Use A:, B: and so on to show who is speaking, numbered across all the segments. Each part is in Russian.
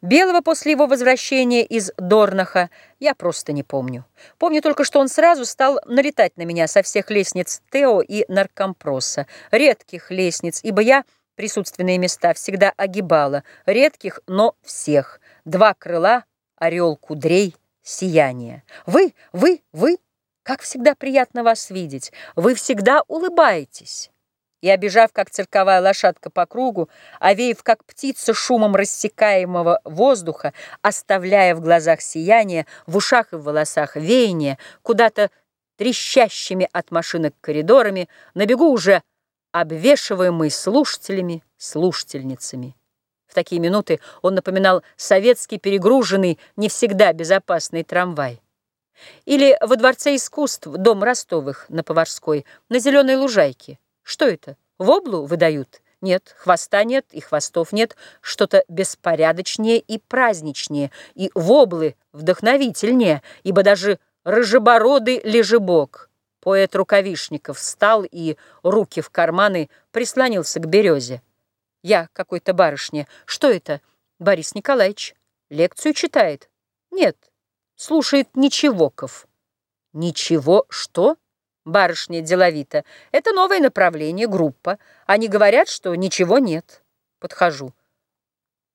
A: Белого после его возвращения из Дорнаха я просто не помню. Помню только, что он сразу стал налетать на меня со всех лестниц Тео и Наркомпроса. Редких лестниц, ибо я присутственные места всегда огибала. Редких, но всех. Два крыла, орел кудрей, сияние. Вы, вы, вы, как всегда приятно вас видеть. Вы всегда улыбаетесь и, обежав, как цирковая лошадка по кругу, овеяв, как птица шумом рассекаемого воздуха, оставляя в глазах сияние, в ушах и в волосах веяние, куда-то трещащими от машинок коридорами, на бегу уже обвешиваемый слушателями, слушательницами. В такие минуты он напоминал советский перегруженный, не всегда безопасный трамвай. Или во Дворце искусств, дом Ростовых на Поварской, на Зеленой Лужайке. Что это? Воблу выдают? Нет, хвоста нет и хвостов нет. Что-то беспорядочнее и праздничнее. И воблы вдохновительнее, ибо даже рыжебородый лежебок. Поэт Рукавишников встал и, руки в карманы, прислонился к березе. Я какой-то барышне. Что это? Борис Николаевич. Лекцию читает? Нет, слушает Ничевоков. Ничего что? Барышня деловито. Это новое направление, группа. Они говорят, что ничего нет. Подхожу.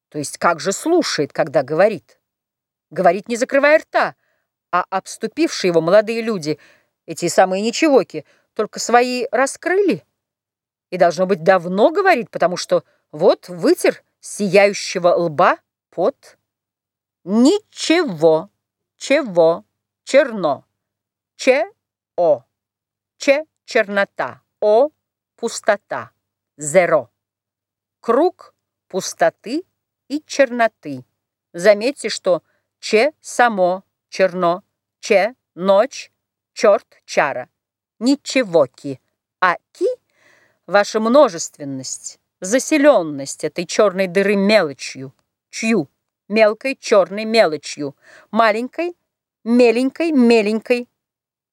A: То есть как же слушает, когда говорит? Говорит, не закрывая рта. А обступившие его молодые люди, эти самые ничегоки, только свои раскрыли. И, должно быть, давно говорит, потому что вот вытер сияющего лба пот. Ничего, чего, черно, че-о. Ч – чернота, О – пустота, зеро. Круг пустоты и черноты. Заметьте, что Ч – само, черно, Ч – ночь, черт, чара. Ничегоки. А ки – ваша множественность, заселенность этой черной дыры мелочью. Чью? Мелкой черной мелочью. Маленькой, меленькой, меленькой.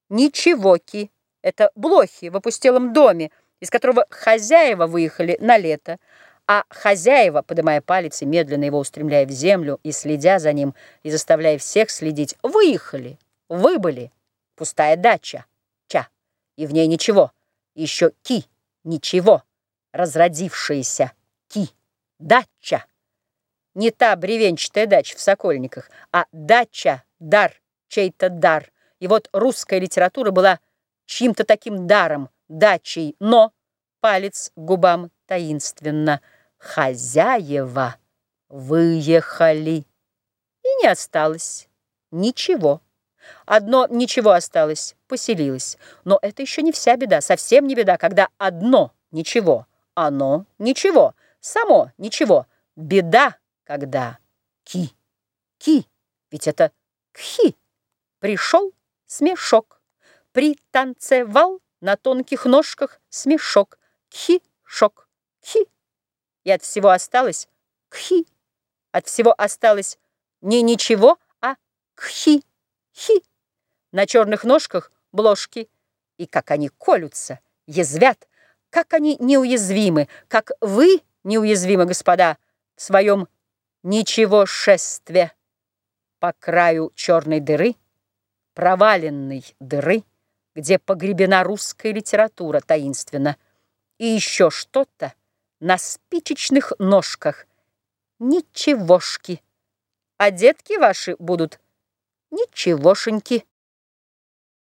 A: Ничегоки. Это блохи в опустелом доме, из которого хозяева выехали на лето, а хозяева, поднимая палец и медленно его устремляя в землю и следя за ним, и заставляя всех следить, выехали, выбыли. Пустая дача, ча, и в ней ничего, еще ки, ничего, разродившаяся ки, дача. Не та бревенчатая дача в Сокольниках, а дача, дар, чей-то дар. И вот русская литература была чьим-то таким даром, дачей, но палец губам таинственно. Хозяева выехали. И не осталось ничего. Одно ничего осталось, поселилось. Но это еще не вся беда, совсем не беда, когда одно ничего, оно ничего, само ничего. Беда, когда ки, ки, ведь это кхи. Пришел смешок пританцевал на тонких ножках смешок. Кхи-шок, кхи. И от всего осталось кхи. От всего осталось не ничего, а кхи, хи. На черных ножках бложки. И как они колются, язвят, как они неуязвимы, как вы неуязвимы, господа, в своем ничего шестве по краю черной дыры, проваленной дыры, где погребена русская литература таинственно, и еще что-то на спичечных ножках. Ничегошки. А детки ваши будут ничегошеньки.